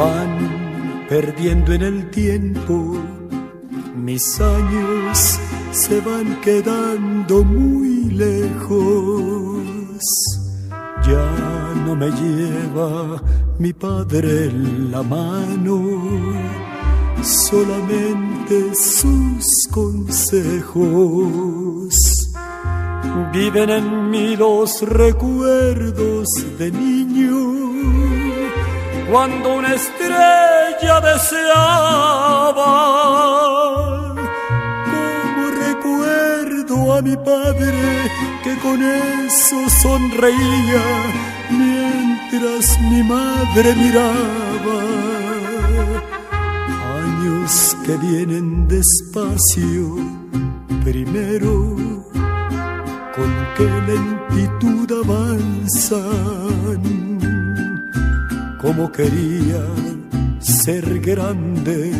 van perdiendo en el tiempo, mis años se van quedando muy lejos. Ya no me lleva mi padre en la mano, solamente sus consejos. Viven en mí los recuerdos de niño, cuando una estrella deseaba. Como recuerdo a mi padre que con eso sonreía mientras mi madre miraba. Años que vienen despacio, primero con qué lentitud avanzan. Como quería ser grande,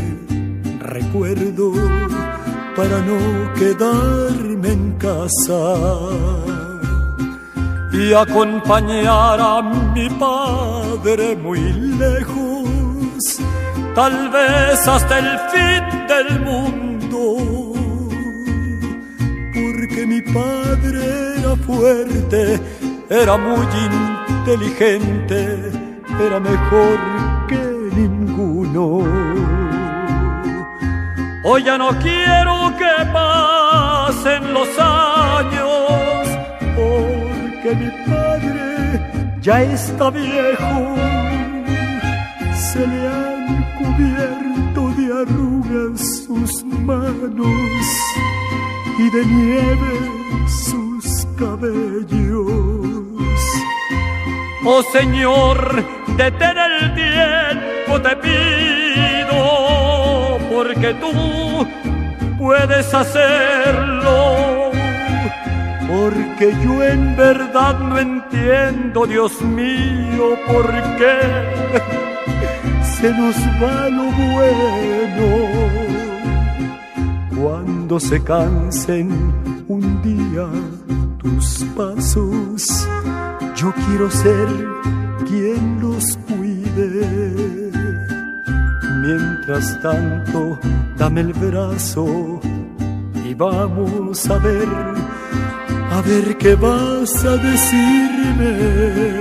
recuerdo para no quedarme en casa y acompañar a mi padre muy lejos, tal vez hasta el fin del mundo, porque mi padre era fuerte, era muy inteligente, era mejor que ninguno. Hoy ya no quiero que pasen los años, porque mi padre ya está viejo. Se le han cubierto de arrugas sus manos y de nieve sus cabellos. Oh Señor, detén el tiempo, te pido, porque tú puedes hacerlo. Porque yo en verdad no entiendo, Dios mío, por qué se nos va lo bueno. Cuando se cansen un día tus pasos, yo quiero ser quien los cuide. Mientras tanto, dame el brazo y vamos a ver, a ver qué vas a decirme.